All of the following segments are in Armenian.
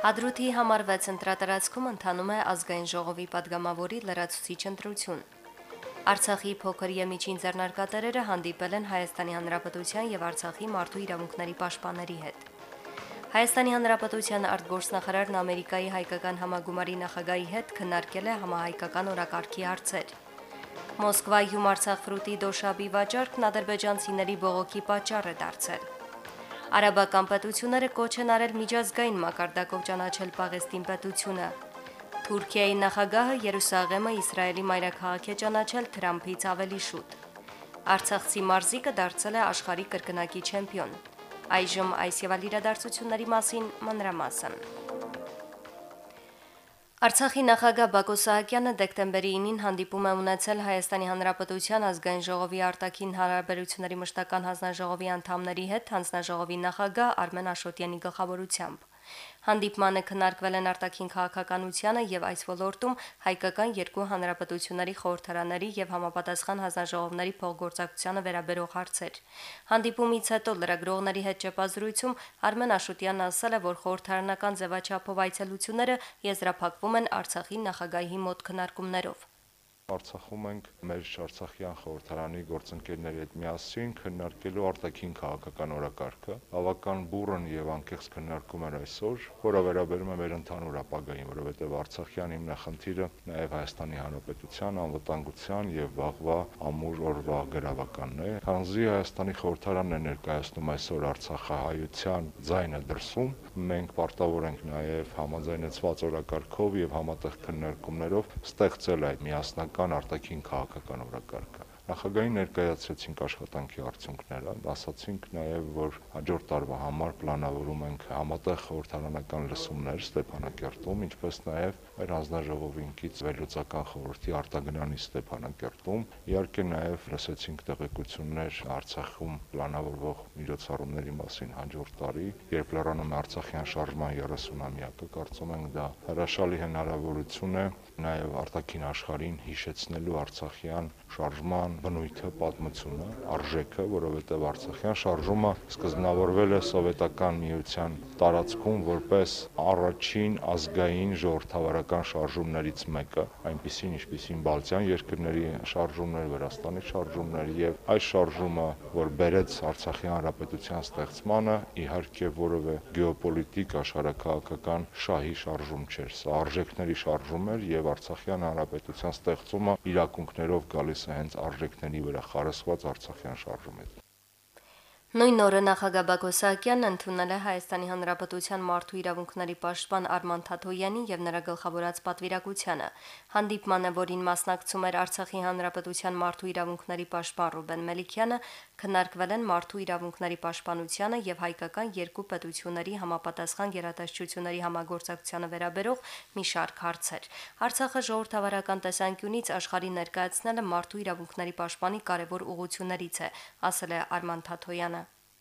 Հադրութի համար 6 ընտրատարածքում ընթանում է ազգային ժողովի падգամավորի լրացուցիչ ընտրություն։ Արցախի փոքր եւ միջին ձեռնարկատերերը հանդիպել են Հայաստանի Հանրապետության եւ Արցախի մարդու իրավունքների պաշտպանների հետ։ Հայաստանի Հանրապետության արտգործնախարարն Ամերիկայի հայկական համագումարի նախագահի հետ քննարկել է համահայկական օրակարգի հարցեր։ Մոսկվայում Արցախ ֆրուտի դոշաբի վաճառքն ադրբեջանցիների բողոքի պատճառ է դարձել։ Արաբական պետությունները կոչ են արել միջազգային մակարդակով ճանաչել Պաղեստին պետությունը։ Թուրքիայի նախագահը Երուսաղեմը Իսրայելի մայրաքաղաք է ճանաչել Թրամփից ավելի շուտ։ Արցախցի մարզիկը դարձել է աշխարհի կրկնակի չեմպիոն։ Այժմ այս եւ այլ իրադարձությունների մասին մանրամասն։ Արցախի նախագահ Բակո Սահակյանը դեկտեմբերի 9-ին հանդիպում է ունեցել Հայաստանի Հանրապետության ազգային ժողովի արտաքին հարաբերությունների մշտական հանձնաժողովի անդամների հետ հանձնաժողովի նախագահ Արմեն Աշոտյանի գլխավորությամբ։ Հանդիպմանը քննարկվել են արտաքին քաղաքականությունը եւ այս ոլորտում հայկական երկու հանրապետությունների խորհրդարանների եւ համապատասխան հանձնաժողովների փոխգործակցությանը վերաբերող հարցեր։ Հանդիպումից հետո լրագրողների հետ ճեպազրույցում Արմեն Աշոտյանն ասել է, որ խորհրդարանական ձևաչափով այցելությունները եզրափակվում են Արցախի նախագահի մոտ քննարկումներով։ Արցախում ենք մեր Արցախյան խորհրդարանի գործընկերների հետ միասին քննարկելու արտաքին քաղաքական օրակարգը։ Բավական բուրըն եւ անկեղծ քննարկում էր այսօր, որը վերաբերում է մեր ընդհանուր ապագային, որովհետեւ Արցախյան հիմնախնդիրը նաեւ Հայաստանի Հանրապետության անվտանգության եւ վաղվա ամուր օրվա գրավականն է։ Քանզի Հայաստանի խորհրդարանն է ներկայացնում այսօր Արցախահայության ձայնը դրսում, մենք պարտավոր ենք նաեւ համաձայնեցված օրակարգով եւ համատեղ քննարկումներով ստեղծել այդ միասնական քաղաքական արտաքին քաղաքական օրակարգը Նախագահին ներկայացրեցինք աշխատանքի արդյունքները, ասացինք նաև, որ հաջորդ տարվա համար պլանավորում ենք համատեղ խորհրդարանական լսումներ Ստեփանակերտում, ինչպես նաև մեր հանձնաժողովինքից վերլուծական խորհրդի արտագնանի Ստեփանակերտում։ Իհարկե նաև լսեցինք տեղեկություններ Արցախում պլանավորվող միջոցառումների մասին հաջորդ տարի, երբ լրանում է Արցախյան շարժման 30-ամյակը, կարծում ենք դա հրաշալի հնարավորություն է նաև արտաքին աշխարհին հիշեցնելու Արցախյան շարժման բնույթը, պատմությունը, արժեքը, որովհետև Արցախյան շարժումը սկզբնավորվել է սովետական միության տարածքում որպես առաջին ազգային ժողովրդավարական շարժումներից մեկը, այնպիսին ինչպիսին Բալթյան երկրների շարժումներ, Վրաստանի շարժումներ եւ այս շարժումը, որ բերեց Արցախի հանրապետության ստեղծմանը, իհարկե որևէ գեոպոլիտիկ աշխարհակաղակական շահի շարժում չէր։ Սա արժեքների շարժում էր եւ Արցախյան հանրապետության ստեղծումը իրակունքներով գալիս է հենց արժեք պրոյեկտների վրա խարսված Արցախյան շարժումից։ Նույն օրը նախագահ Բակո Սահակյանն ընդունել է Հայաստանի Հանրապետության մարդու իրավունքների պաշտպան Արման Թաթոյանի եւ նրա գլխավորած պատվիրակությանը։ Հանդիպմանը, որին մասնակցում էր Արցախի Հանրապետության մարդու իրավունքների պաշտպան Ռուբեն Մելիքյանը, քննարկվել են մարդու իրավունքների պաշտպանությանը եւ հայկական երկու պետությունների համապատասխան գերատեսչությունների համագործակցությանը վերաբերող մի շարք հարցեր։ Արցախը ժողովրդավարական տեսանկյունից աշխարհի ներկայացնելը մարդու իրավունքների պաշտպանի կարևոր ուղղություններից է, ասել է Արման Թաթոյանը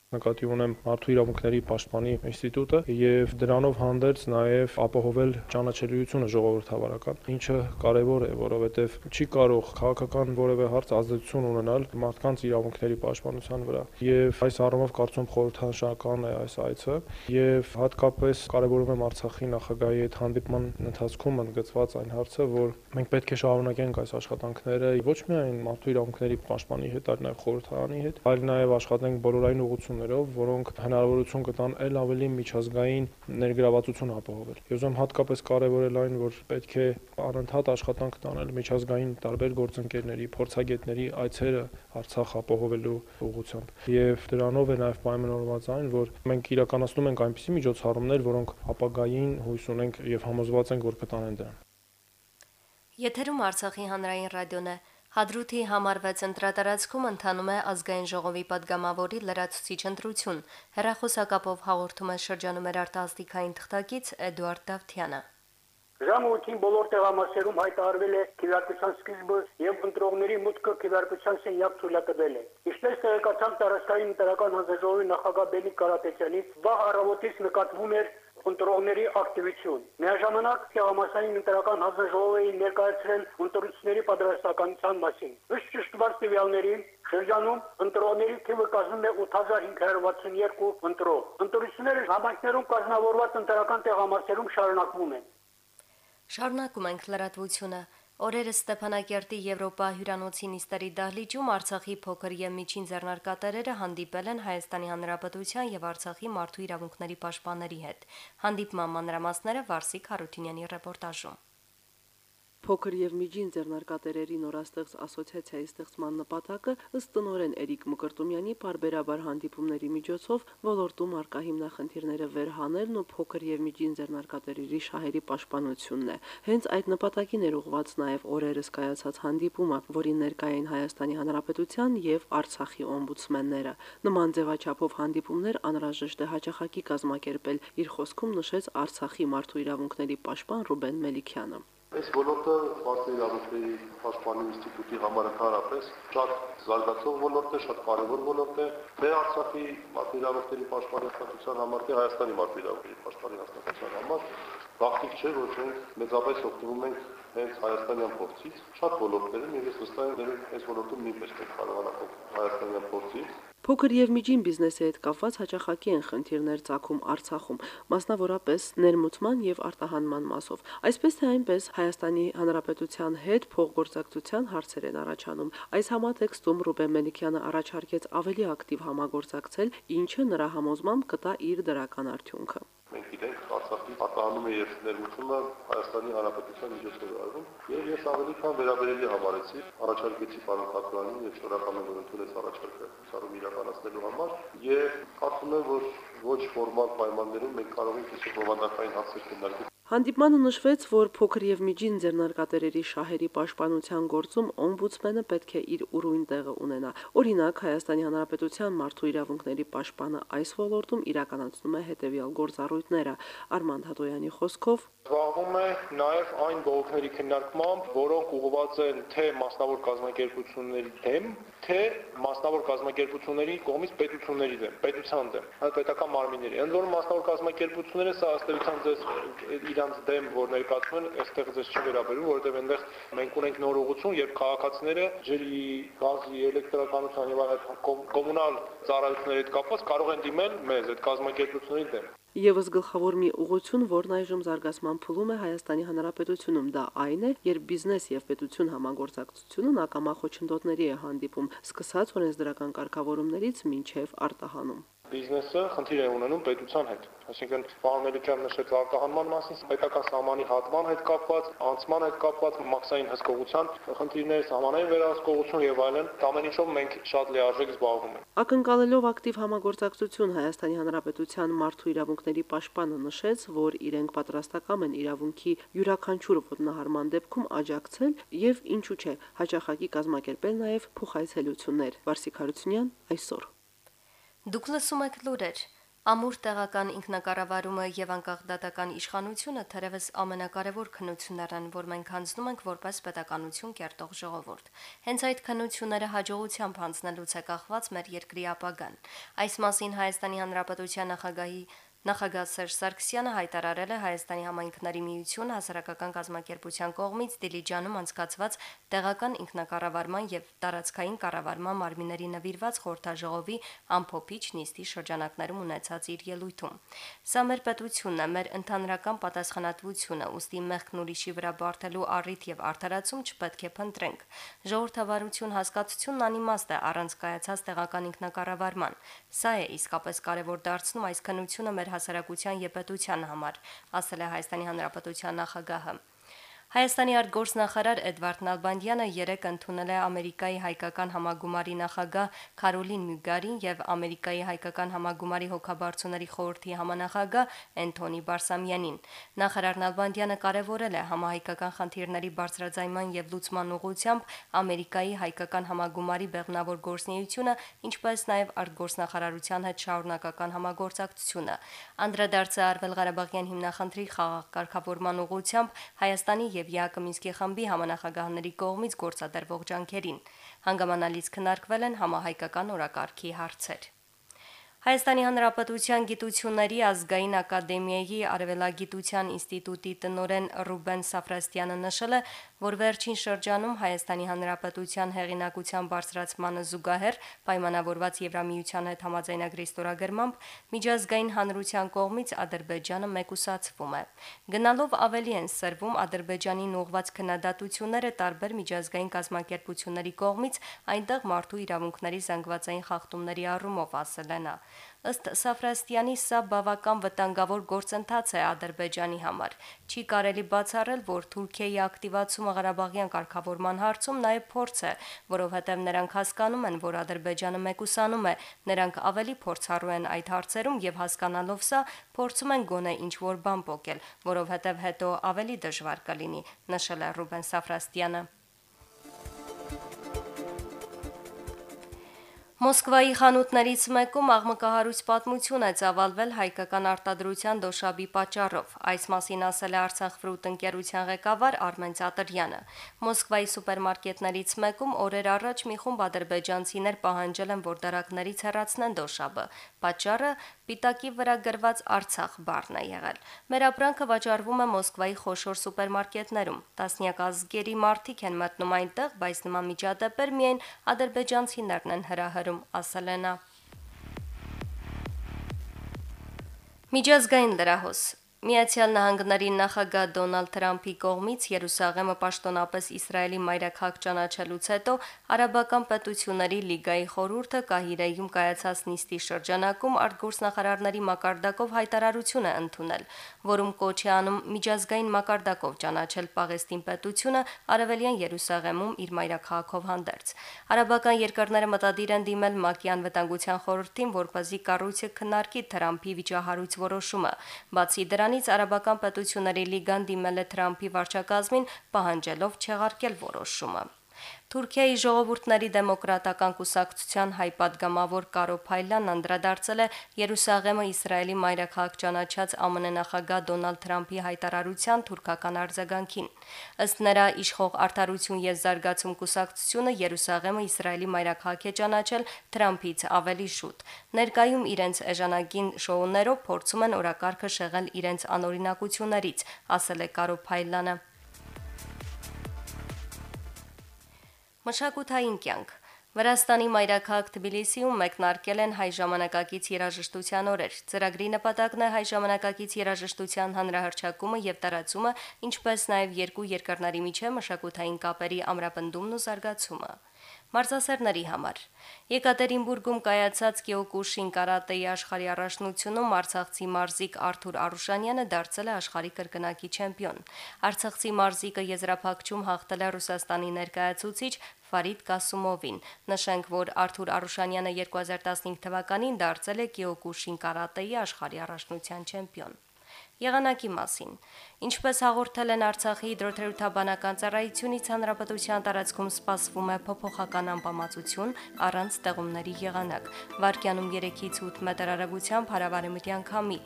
նկատի ունեմ մարդու իրավունքների պաշտպանի ինստիտուտը եւ դրանով հանդերձ նաեւ ապահովել ճանաչելիությունը ժողովրդավարական, ինչը կարեւոր է, որովհետեւ չի կարող քաղաքական որևէ հարց ազդեցություն ունենալ մարդկանց իրավունքների պաշտպանության վրա։ Եվ այս առումով կարծում խորհրդանշական է այս այցը եւ հատկապես կարեւորում եմ Արցախի նախագահի հետ հանդիպման ընթացքում ընդգծված այն հարցը, որ մենք պետք է շարունակենք այս աշխատանքները ոչ միայն մարդու իրավունքների պաշտպանի հետ, այլ նաեւ խորհրդարանի հետ, այլ նաեւ աշխատենք բոլորային ուղղություն գործողություններով, որոնք հնարավորություն կտան ել ավելի միջազգային ներգրավվածություն ապահովել։ Ես ուզում հատկապես կարևորել այն, որ պետք է առընթատ աշխատանք տանել միջազգային տարբեր գործընկերների, փորձագետների այցերը Արցախ ապահովելու ուղղությամբ։ Եվ դրանով է նաև պայմանավորված այն, որ մենք իրականացնում ենք այնպիսի միջոցառումներ, որոնք ապագային հույս ունենք եւ համոզված ենք, որ կտանեն դրան։ Եթերում Արցախի հանրային ռադիոն է։ Հադրութի համարվեց ընտրատարածքում ընթանում է ազգային ժողովի падգամավորի լրացուցիչ ընտրություն։ Հերախոսակապով հաղորդում է շրջանում էր արտասթիկային թղթակից Էդուարդ Դավթյանը։ Ժամը 8-ին բոլոր տեղամասերում հայտարարվել է քիվարկության սկիզբը եւ ընտրողների մուտքը քիվարկության սենյակ թույլատրվել է։ Ինչպես տեղեկացան տարածքային ընտրական հանձնաժողովի նախագահ Բենի Կարապետյանից, վաղ առավոտից նկատվում էր ընտրողների ակտիվություն։ Միաժամանակ Կեղամասային ընտրական հանձնաժողովի ներկայացրել ընտրությունների պատրաստականության մասին։ Ըստ ճշտված տվյալների շրջանում ընտրողների թիվը կազմում է 8562 ընտրող։ Ընտրությունները համայնքներում կազմավորված ընտրական տեղամասերում շարունակվում են։ Շարունակում ենք լրատվությունը։ Օրերս Ստեփանակերտի Եվրոպա հյուրանոցի նիստերի դահլիճում Արցախի փոքր եւ միջին ձեռնարկատերերը հանդիպել են Հայաստանի Հանրապետության եւ Արցախի մարդու իրավունքների պաշտպանների հետ։ Հանդիպման մանրամասները Վարսիկ Հարությունյանի ռեպորտաժում։ Փոքր եւ միջին ձեռնարկատերերի նորաստեղծ ասոցիացիայի ստեղծման նպատակը ըստ տնորեն Էրիկ Մկրտումյանի բարբերաբար հանդիպումների միջոցով ոլորտում արկա հիմնախնդիրները վերհանելն ու փոքր եւ միջին ձեռնարկատերերի շահերի պաշտպանությունն է։ Հենց այդ նպատակին էր ուղղված նաեւ օրերս կայացած հանդիպումը, որին ներկայ էին Հայաստանի Հանրապետության եւ Արցախի օմբուդսմենները։ Նման ձևաչափով հանդիպումներ անհրաժեշտ է հաջախակի կազմակերպել, իր խոսքում նշեց Արցախի մարդու իրավունքների պաշտպան Ռուբեն Մելիքյանը։ Այս ոլորտը մարդու իրավունքների պաշտպանի ինստիտուտի համար ընդհանրապես շատ զարգացող ոլորտ է, շատ կարևոր ոլորտ է, թե Արցախի մարդու իրավունքների պաշտպանի հաստատության համար, թե Հայաստանի մարդու իրավունքների պաշտպանի հաստատության համար Վախտիկ չէ, որ մենք մեծապես օգտվում ենք հենց հայաստանյան փորձից շատ ոլորտներում եւ ես վստահ եմ, որ այս ոլորտում նույնպես մենք կարողանանք հայաստանյան փորձից Փոքր եւ միջին բիզնեսի հետ կապված հաճախակի են խնդիրներ ցակում Արցախում, մասնավորապես ներմուծման եւ արտահանման մասով։ Այսպես թե այնպես Հայաստանի Հանրապետության հետ փոխգործակցության հարցեր են առաջանում։ Այս համատեքստում Ռուբեն Մելիքյանը առաջարկեց ավելի ակտիվ համագործակցել, ինչը նրա համոզմամբ կտա իր դրական արդյունքը։ Մենք գիտենք Արցախի արտահանումը եւ ներմուծումը Հայաստանի Հանրապետության միջոցով արվում եւ ես ավելի քան վերաբերելի համարեցի առաջարկեցի պարոն Խաչյանին եւ շնորհակալ եմ որ ընդունեց առաջարկը ցարում իրականացնելու համար եւ կարծում եմ որ ոչ ֆորմալ պայմաններում մենք կարող ենք իսկ բովանդակային հարցեր քննարկել Հանդիպմանը նշվեց, որ փոքր եւ միջին ձեռնարկատերերի շահերի պաշտպանության գործում օմբուդսմենը պետք է իր ուրույն տեղը ունենա։ Օրինակ, Հայաստանի Հանրապետության մարդու իրավունքների պաշտպանը այս ոլորտում իրականացնում է հետեւյալ գործառույթները։ Արմանդ Հատոյանի խոսքով զբաղվում է նաև այն բողոքների քննարկմամբ, որոնք ուղղված են թե մասնավոր կազմակերպությունների դեմ, թե մասնավոր կազմակերպությունների կողմից պետությունների դեմ, պետության դեմ, պետական մարմինների։ Ընդ որում մասնավոր կազմակերպությունները սա ըստ էության ձեզ իրանց դեմ, որ ներկայացնում են, այստեղ ձեզ չի վերաբերում, որովհետև այնտեղ մենք ունենք նոր ուղղություն, երբ քաղաքացիները ջրի, գազի, էլեկտրականության եւ այլ կոմունալ ծառայությունների հետ կապված կարող են դիմել մեզ այդ կազմակերպությունների դեմ։ Եվս գլխավոր մի ուղղություն, որն այժմ զարգացման փուլում է Հայաստանի Հանրապետությունում, դա այն է, երբ բիզնես եւ պետություն համագործակցությունն ակամա խոչընդոտների է հանդիպում, սկսած օրենսդրական կարգավորումներից մինչև արտահանում բիզնեսը խնդիր է ունենում պետության հետ։ Այսինքն պարոն Մելիքյան նշեց արտահանման մասին, պետական սահմանի հատման հետ կապված, անցման հետ կապված, մաքսային հսկողության խնդիրներ, սահմանային վերահսկողություն եւ այլն, ամեն ինչով մենք շատ լիարժեք զբաղվում ենք։ Ակնկալելով ակտիվ համագործակցություն Հայաստանի Հանրապետության մարդու իրավունքների պաշտպանը նշեց, որ իրենք պատրաստակամ են իրավունքի յուրաքանչյուր ոտնահարման դեպքում աջակցել եւ ինչու՞ չէ, հաջախակի կազմակերպել նաեւ փոխայցելություններ։ Վարսիկ Հարությունյան այսօր Դուք լսում եք լուրեր։ Ամուր տեղական ինքնակառավարումը եւ անկախ դատական իշխանությունը թերևս ամենակարևոր քննություններն որ մենք հանձնում ենք որպես պետականություն կերտող ժողովուրդ։ Հենց այդ քննությունները հաջողությամբ հանձնելուց է կախված մեր երկրի ապագան։ Այս մասին Հայաստանի Հանրապետության նախագահի Նախագահ Սերժ Սարգսյանը հայտարարել է Հայաստանի համայնքների միություն հասարակական կազմակերպության կողմից Դիլիջանում անցկացված տեղական ինքնակառավարման եւ տարածքային կառավարման մարմինների նվիրված խորհրդաժողովի ամփոփիչ նիստի շրջանակներում ունեցած իր ելույթում։ Սա մեր պետությունն է, մեր ընդհանրական պատասխանատվությունը, ուստի մեղքն ուրիշի վրա բարթելու առիթ եւ արդարացում չպետք է փնտրենք։ Ժողովրդավարություն հասկացությունն անիմաստ է առանց կայացած տեղական ինքնակառավարման։ Սա է իսկապես կարևոր դարձնում այս քննությունը մեր հասարակության եւ պետության համար, ասել է Հայաստանի Հանրապետության նախագահը։ Հայաստանի արտգործնախարար Էդվարդ Նալբանդյանը երեկ ընդունել է Ամերիկայի հայկական համագումարի նախագահ Կարոլին Մյուգարին եւ Ամերիկայի հայկական համագումարի հոգաբարձուների խորհրդի համանախագահ Էնթոնի Բարսամյանին։ Նախարար Նալբանդյանը կարևորել է համահայկական խնդիրների բարձրաձայնման եւ լուծման ուղղությամբ Ամերիկայի հայկական համագումարի բեղմնավոր գործունեությունը, ինչպես նաեւ արտգործնախարարության հետ շարունակական համագործակցությունը։ Անդրադարձը արվել Ղարաբաղյան հիմնախնդրի խաղաղ կարգավորման ուղղությամբ Հայաստանի եւ ԵԱԿ Մինսկի խմբի համանախագահների կողմից գործադրվող ջանքերին։ Հանգամանալից քննարկվել են համահայկական օրակարգի հարցեր։ Հայաստանի Հանրապետության Գիտությունների ազգային ակադեմիայի Արևելագիտության ինստիտուտի տնօրեն Ռուբեն Սաֆրաստյանը նշել է, որ վերջին շրջանում Հայաստանի Հանրապետության հեղինակության բարձրացմանը զուգահեռ պայմանավորված Եվրամիության հետ համաձայնագրի ստորագրմամբ միջազգային հանրության կողմից Ադրբեջանը մեկուսացվում է։ Գնալով ավելի են սրվում Ադրբեջանին ուղված քննադատությունները տարբեր միջազգային կազմակերպությունների կողմից այնտեղ մարդու իրավունքների զանգվածային խախտումների առումով ասել նա։ Ըստ Սաֆրաստյանի սա բավական վտանգավոր գործընթաց է Ադրբեջանի համար։ Չի կարելի բացառել, որ Թուրքիայի ակտիվացումը Ղարաբաղյան կարգավորման հարցում նաև փորձ է, որովհետև նրանք հասկանում են, որ Ադրբեջանը մեկուսանում է, նրանք ավելի փորձառու են այդ հարցերում եւ հասկանալով սա, փորձում են գոնե ինչ-որ բան փոկել, որովհետև հետո ավելի դժվար կլինի, նշել է Ռուբեն Սաֆրաստյանը։ Մոսկվայի խանութներից մեկում աղմկահարույց պատմություն է ծավալվել հայկական արտադրության դոշաբի պատճառով։ Այս մասին ասել է Արցախ ֆրուտ ընկերության ղեկավար Արմեն Ծատրյանը։ Մոսկվայի սուպերմարկետներից մեկում օրեր առաջ մի խումբ ադրբեջանցիներ պահանջել են, որ դարակներից հեռացնեն դոշաբը։ Պատճառը պիտակի վրա գրված Արցախ բառն է եղել։ Մեր ապրանքը վաճառվում է Մոսկվայի խոշոր սուպերմարկետներում։ Տասնյակ ազգերի մարդիկ են մտնում այնտեղ, բայց նման միջադեպեր միայն ադրբեջանցիներն են հրահրում տարիներում, ասել է նա։ Միջազգային լրահոս Միացյալ Նահանգների նախագահ Դոնալդ Թրամփի կողմից Երուսաղեմը պաշտոնապես Իսրայելի մայրաքաղաք ճանաչելուց հետո Արաբական պետությունների լիգայի խորհուրդը Կահիրեյում կայացած նիստի շրջանակում արտգործնախարարների մակարդակով հայտարարություն է ընդունել, որում կոչ է անում միջազգային մակարդակով ճանաչել Պաղեստին պետությունը Արևելյան Երուսաղեմում իր մայրաքաղաքով հանդերձ։ Արաբական երկրները մտադիր են դիմել ՄԱԿ-ի անվտանգության խորհրդին, որպեսզի կառույցը քննարկի Թրամփի վիճահարույց որոշումը։ Բացի դրա Դրանից արաբական պետությունների լիգան դիմել է Թրամփի վարչակազմին, պահանջելով չեղարկել որոշումը։ Թուրքիայի ժողովուրդների դեմոկրատական կուսակցության հայ падգամավոր Կարո Փայլյանն անդրադարձել է Երուսաղեմը Իսրայելի մայրաքաղաք ճանաչած ԱՄՆ նախագահ Դոնալդ Թրամփի հայտարարության թուրքական արձագանքին։ Ըստ նրա, իշխող արդարություն եւ զարգացում կուսակցությունը Երուսաղեմը Իսրայելի մայրաքաղաք է ճանաչել Թրամփից ավելի շուտ։ Ներկայում իրենց էժանագին շոուներով փորձում են օրակարգը շեղել իրենց անօրինակություններից, ասել է Կարո Փայլյանը։ Մշակութային կյանք Վրաստանի մայրաքաղաք Թբիլիսիում մեկնարկել են հայ ժամանակակից երաժշտության օրեր։ Ծրագրի նպատակն է հայ ժամանակակից երաժշտության հանրահրճակումը եւ տարածումը, ինչպես նաեւ երկու երկրների միջև մշակութային կապերի ամրապնդումն ու զարգացումը մարզասերների համար։ Եկատերինբուրգում կայացած Կիոկուշին կարատեի աշխարհի առաջնությունում Արցախցի մարզիկ Արթուր Արուշանյանը դարձել է աշխարհի կրկնակի չեմպիոն։ Արցախցի մարզիկը եզրափակչում հաղթել է Ռուսաստանի ներկայացուցիչ Ֆարիդ Կասումովին։ Նշենք, որ Արթուր Արուշանյանը 2015 թվականին դարձել է Կիոկուշին կարատեի աշխարհի առաջնության չեմպիոն եղանակի մասին։ Ինչպես հաղորդել են Արցախի հիդրոթերապևտաբանական ծառայությունից հանրապետության տարածքում սպասվում է փոփոխական անբավարարություն առանց ստեղումների եղանակ։ Վարկյանում 3-ից 8 մետր արագությամբ հարավարեմտյան քամի։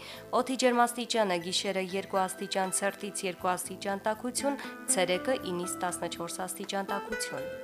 Օդի ջերմաստիճանը գիշերը 2 աստիճան ցերտից 2 աստիճան տաքություն, ցերեկը 9-ից 14 աստիճան տաքություն։